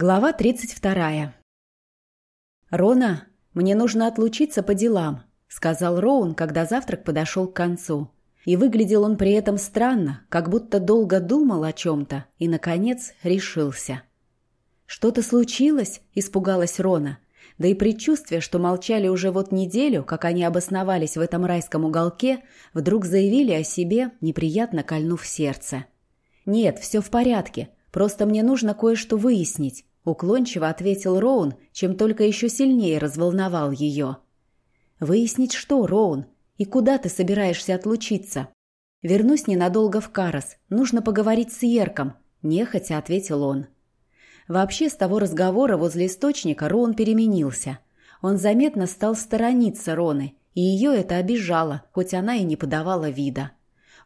Глава 32. «Рона, мне нужно отлучиться по делам», — сказал Роун, когда завтрак подошел к концу. И выглядел он при этом странно, как будто долго думал о чем-то и, наконец, решился. «Что-то случилось?» — испугалась Рона. Да и предчувствие, что молчали уже вот неделю, как они обосновались в этом райском уголке, вдруг заявили о себе, неприятно кольнув сердце. «Нет, все в порядке. Просто мне нужно кое-что выяснить. Уклончиво ответил Роун, чем только еще сильнее разволновал ее. «Выяснить что, Роун? И куда ты собираешься отлучиться?» «Вернусь ненадолго в Карос. Нужно поговорить с Ерком», – нехотя ответил он. Вообще, с того разговора возле источника Роун переменился. Он заметно стал сторониться Роны, и ее это обижало, хоть она и не подавала вида.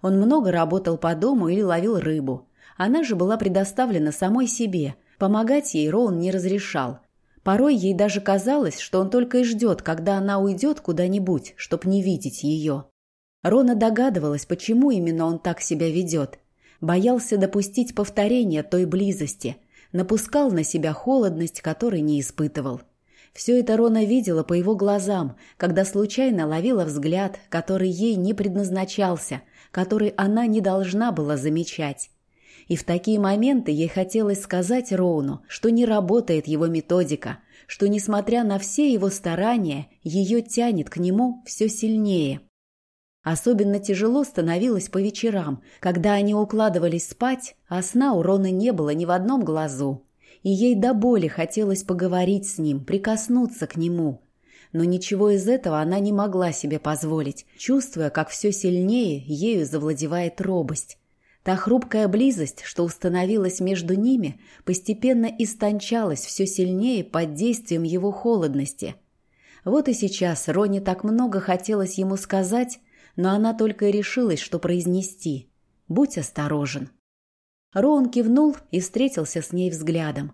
Он много работал по дому или ловил рыбу. Она же была предоставлена самой себе, Помогать ей Роун не разрешал. Порой ей даже казалось, что он только и ждет, когда она уйдет куда-нибудь, чтоб не видеть ее. Рона догадывалась, почему именно он так себя ведет. Боялся допустить повторения той близости, напускал на себя холодность, которой не испытывал. Все это Рона видела по его глазам, когда случайно ловила взгляд, который ей не предназначался, который она не должна была замечать. И в такие моменты ей хотелось сказать Роуну, что не работает его методика, что, несмотря на все его старания, ее тянет к нему все сильнее. Особенно тяжело становилось по вечерам, когда они укладывались спать, а сна у Роны не было ни в одном глазу. И ей до боли хотелось поговорить с ним, прикоснуться к нему. Но ничего из этого она не могла себе позволить, чувствуя, как все сильнее ею завладевает робость. Та хрупкая близость, что установилась между ними, постепенно истончалась все сильнее под действием его холодности. Вот и сейчас Роне так много хотелось ему сказать, но она только и решилась, что произнести. «Будь осторожен». Роун кивнул и встретился с ней взглядом.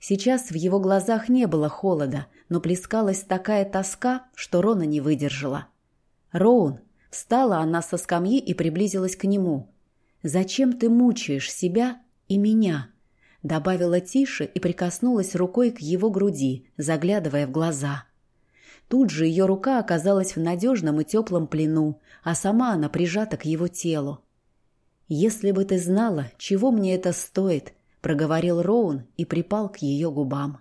Сейчас в его глазах не было холода, но плескалась такая тоска, что Рона не выдержала. «Роун!» Встала она со скамьи и приблизилась к нему – «Зачем ты мучаешь себя и меня?» Добавила тише и прикоснулась рукой к его груди, заглядывая в глаза. Тут же ее рука оказалась в надежном и теплом плену, а сама она прижата к его телу. «Если бы ты знала, чего мне это стоит», — проговорил Роун и припал к ее губам.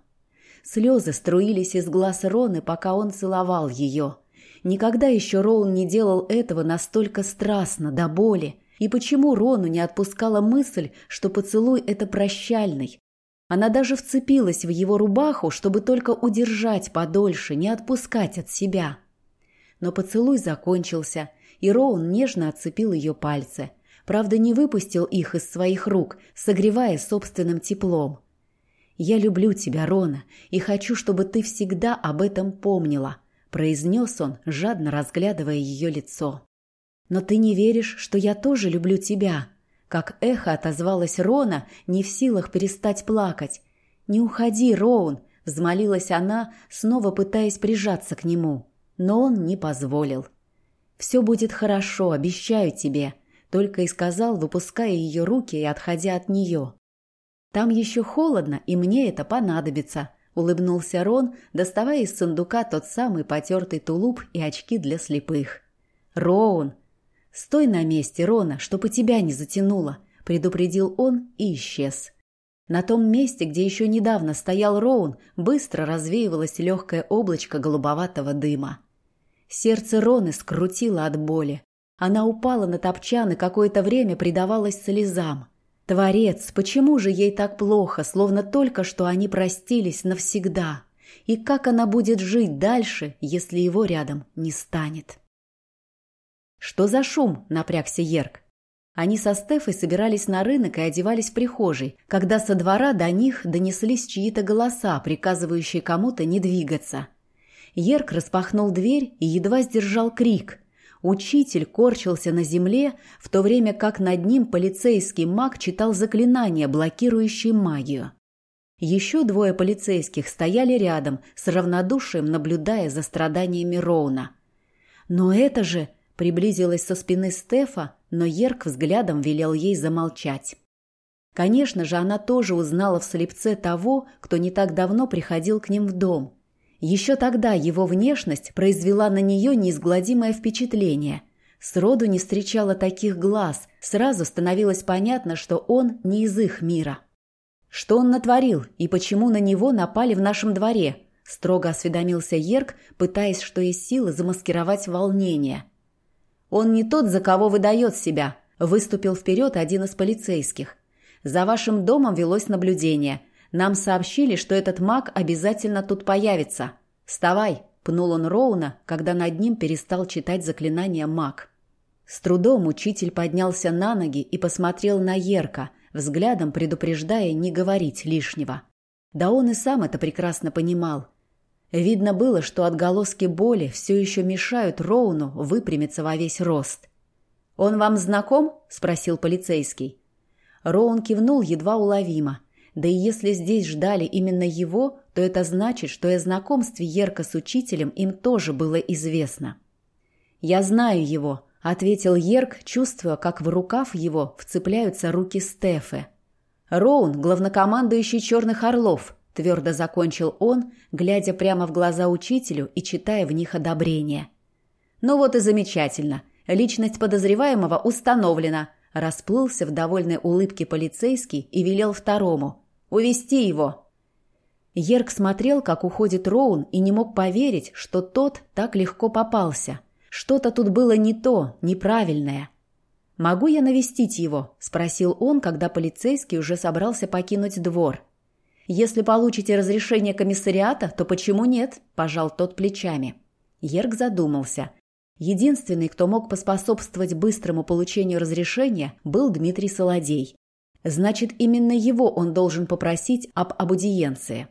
Слезы струились из глаз Роны, пока он целовал ее. Никогда еще Роун не делал этого настолько страстно, до боли, и почему Рону не отпускала мысль, что поцелуй – это прощальный? Она даже вцепилась в его рубаху, чтобы только удержать подольше, не отпускать от себя. Но поцелуй закончился, и Роун нежно отцепил ее пальцы. Правда, не выпустил их из своих рук, согревая собственным теплом. «Я люблю тебя, Рона, и хочу, чтобы ты всегда об этом помнила», – произнес он, жадно разглядывая ее лицо. «Но ты не веришь, что я тоже люблю тебя?» Как эхо отозвалась Рона, не в силах перестать плакать. «Не уходи, Роун!» – взмолилась она, снова пытаясь прижаться к нему. Но он не позволил. «Все будет хорошо, обещаю тебе», – только и сказал, выпуская ее руки и отходя от нее. «Там еще холодно, и мне это понадобится», – улыбнулся Рон, доставая из сундука тот самый потертый тулуп и очки для слепых. «Роун!» «Стой на месте, Рона, чтобы тебя не затянуло», — предупредил он и исчез. На том месте, где еще недавно стоял Роун, быстро развеивалось легкое облачко голубоватого дыма. Сердце Роны скрутило от боли. Она упала на топчан и какое-то время предавалась слезам. Творец, почему же ей так плохо, словно только что они простились навсегда? И как она будет жить дальше, если его рядом не станет? «Что за шум?» – напрягся Ерк. Они со Стефой собирались на рынок и одевались в прихожей, когда со двора до них донеслись чьи-то голоса, приказывающие кому-то не двигаться. Ерк распахнул дверь и едва сдержал крик. Учитель корчился на земле, в то время как над ним полицейский маг читал заклинания, блокирующие магию. Еще двое полицейских стояли рядом, с равнодушием наблюдая за страданиями Роуна. «Но это же...» Приблизилась со спины Стефа, но Ерк взглядом велел ей замолчать. Конечно же, она тоже узнала в слепце того, кто не так давно приходил к ним в дом. Еще тогда его внешность произвела на нее неизгладимое впечатление. Сроду не встречала таких глаз, сразу становилось понятно, что он не из их мира. «Что он натворил и почему на него напали в нашем дворе?» – строго осведомился Ерк, пытаясь что из силы замаскировать волнение. «Он не тот, за кого выдает себя», – выступил вперед один из полицейских. «За вашим домом велось наблюдение. Нам сообщили, что этот маг обязательно тут появится. Вставай!» – пнул он Роуна, когда над ним перестал читать заклинание маг. С трудом учитель поднялся на ноги и посмотрел на Ерка, взглядом предупреждая не говорить лишнего. Да он и сам это прекрасно понимал. Видно было, что отголоски боли все еще мешают Роуну выпрямиться во весь рост. «Он вам знаком?» – спросил полицейский. Роун кивнул едва уловимо. Да и если здесь ждали именно его, то это значит, что о знакомстве Ерка с учителем им тоже было известно. «Я знаю его», — ответил Ерк, чувствуя, как в рукав его вцепляются руки Стефы. «Роун, главнокомандующий Черных Орлов», — твердо закончил он, глядя прямо в глаза учителю и читая в них одобрение. «Ну вот и замечательно. Личность подозреваемого установлена», — расплылся в довольной улыбке полицейский и велел второму. «Увести его!» Ерк смотрел, как уходит Роун, и не мог поверить, что тот так легко попался — что-то тут было не то, неправильное. «Могу я навестить его?» – спросил он, когда полицейский уже собрался покинуть двор. «Если получите разрешение комиссариата, то почему нет?» – пожал тот плечами. Ерк задумался. Единственный, кто мог поспособствовать быстрому получению разрешения, был Дмитрий Солодей. Значит, именно его он должен попросить об аудиенции.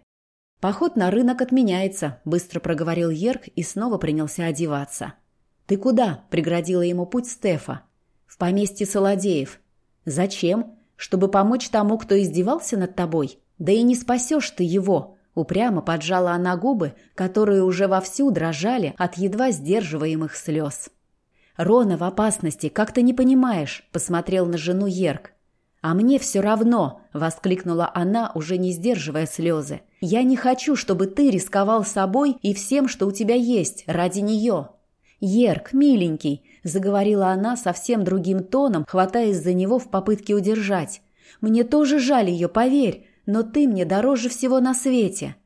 «Поход на рынок отменяется», – быстро проговорил Ерк и снова принялся одеваться. «Ты куда?» – преградила ему путь Стефа. «В поместье Солодеев». «Зачем? Чтобы помочь тому, кто издевался над тобой? Да и не спасешь ты его!» Упрямо поджала она губы, которые уже вовсю дрожали от едва сдерживаемых слез. «Рона в опасности, как ты не понимаешь?» – посмотрел на жену Ерк. «А мне все равно!» – воскликнула она, уже не сдерживая слезы. «Я не хочу, чтобы ты рисковал собой и всем, что у тебя есть, ради нее!» «Ерк, миленький», — заговорила она совсем другим тоном, хватаясь за него в попытке удержать. «Мне тоже жаль ее, поверь, но ты мне дороже всего на свете».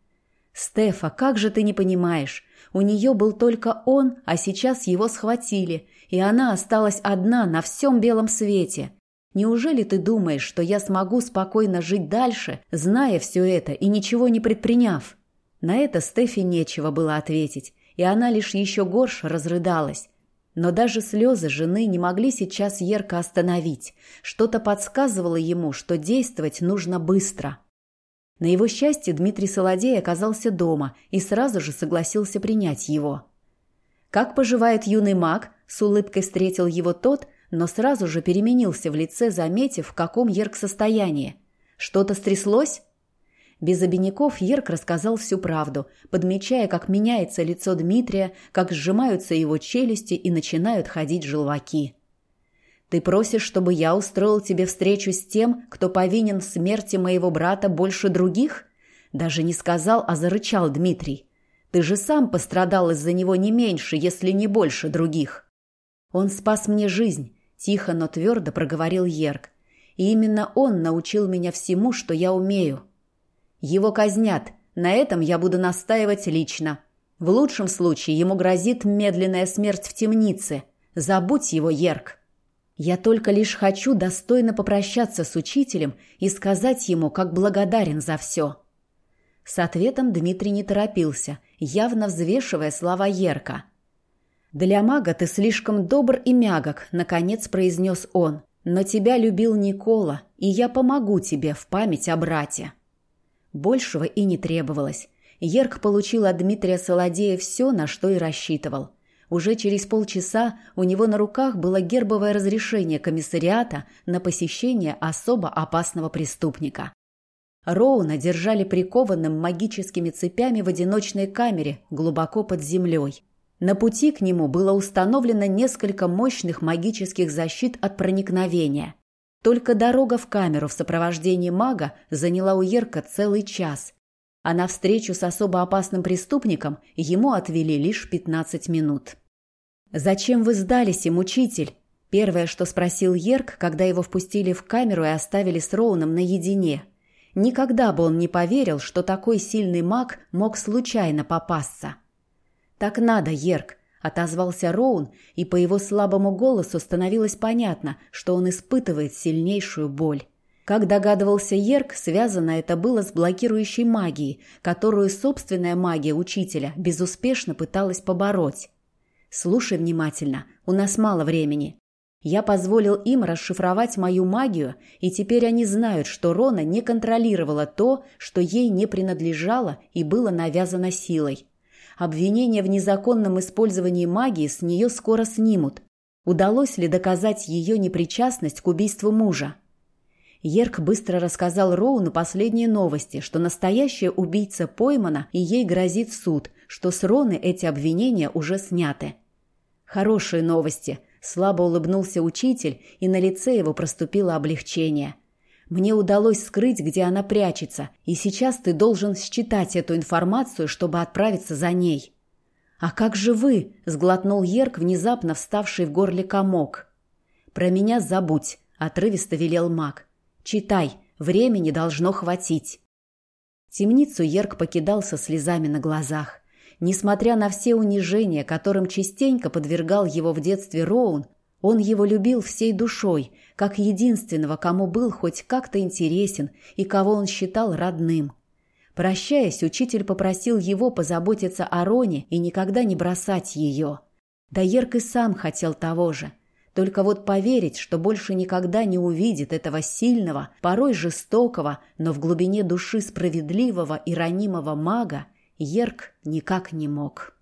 «Стефа, как же ты не понимаешь? У нее был только он, а сейчас его схватили, и она осталась одна на всем белом свете. Неужели ты думаешь, что я смогу спокойно жить дальше, зная все это и ничего не предприняв?» На это Стефе нечего было ответить, и она лишь еще горше разрыдалась. Но даже слезы жены не могли сейчас Ерка остановить. Что-то подсказывало ему, что действовать нужно быстро. На его счастье Дмитрий Солодей оказался дома и сразу же согласился принять его. «Как поживает юный маг?» – с улыбкой встретил его тот, но сразу же переменился в лице, заметив, в каком Ерк состоянии. «Что-то стряслось?» Без обиняков Ерк рассказал всю правду, подмечая, как меняется лицо Дмитрия, как сжимаются его челюсти и начинают ходить желваки. «Ты просишь, чтобы я устроил тебе встречу с тем, кто повинен в смерти моего брата больше других?» Даже не сказал, а зарычал Дмитрий. «Ты же сам пострадал из-за него не меньше, если не больше других». «Он спас мне жизнь», — тихо, но твердо проговорил Ерк. «И именно он научил меня всему, что я умею». Его казнят. На этом я буду настаивать лично. В лучшем случае ему грозит медленная смерть в темнице. Забудь его, Ерк. Я только лишь хочу достойно попрощаться с учителем и сказать ему, как благодарен за все. С ответом Дмитрий не торопился, явно взвешивая слова Ерка. «Для мага ты слишком добр и мягок», — наконец произнес он. «Но тебя любил Никола, и я помогу тебе в память о брате». Большего и не требовалось. Ерк получил от Дмитрия Солодея все, на что и рассчитывал. Уже через полчаса у него на руках было гербовое разрешение комиссариата на посещение особо опасного преступника. Роуна держали прикованным магическими цепями в одиночной камере глубоко под землей. На пути к нему было установлено несколько мощных магических защит от проникновения. Только дорога в камеру в сопровождении мага заняла у Ерка целый час, а на встречу с особо опасным преступником ему отвели лишь 15 минут. «Зачем вы сдались им, учитель?» Первое, что спросил Ерк, когда его впустили в камеру и оставили с Роуном наедине. Никогда бы он не поверил, что такой сильный маг мог случайно попасться. «Так надо, Ерк», — отозвался Роун, и по его слабому голосу становилось понятно, что он испытывает сильнейшую боль. Как догадывался Ерк, связано это было с блокирующей магией, которую собственная магия учителя безуспешно пыталась побороть. «Слушай внимательно, у нас мало времени. Я позволил им расшифровать мою магию, и теперь они знают, что Рона не контролировала то, что ей не принадлежало и было навязано силой. Обвинение в незаконном использовании магии с нее скоро снимут. Удалось ли доказать ее непричастность к убийству мужа? Ерк быстро рассказал Роуну последние новости, что настоящая убийца поймана и ей грозит суд, что с Роны эти обвинения уже сняты. Хорошие новости. Слабо улыбнулся учитель, и на лице его проступило облегчение. Мне удалось скрыть, где она прячется, и сейчас ты должен считать эту информацию, чтобы отправиться за ней. А как же вы? сглотнул Ерк, внезапно вставший в горле комок. Про меня забудь, отрывисто велел маг. Читай, времени должно хватить. Темницу Ерк покидал со слезами на глазах. Несмотря на все унижения, которым частенько подвергал его в детстве Роун, он его любил всей душой, как единственного, кому был хоть как-то интересен и кого он считал родным. Прощаясь, учитель попросил его позаботиться о Роне и никогда не бросать ее. Да Ерк и сам хотел того же. Только вот поверить, что больше никогда не увидит этого сильного, порой жестокого, но в глубине души справедливого и ранимого мага, Ерк никак не мог.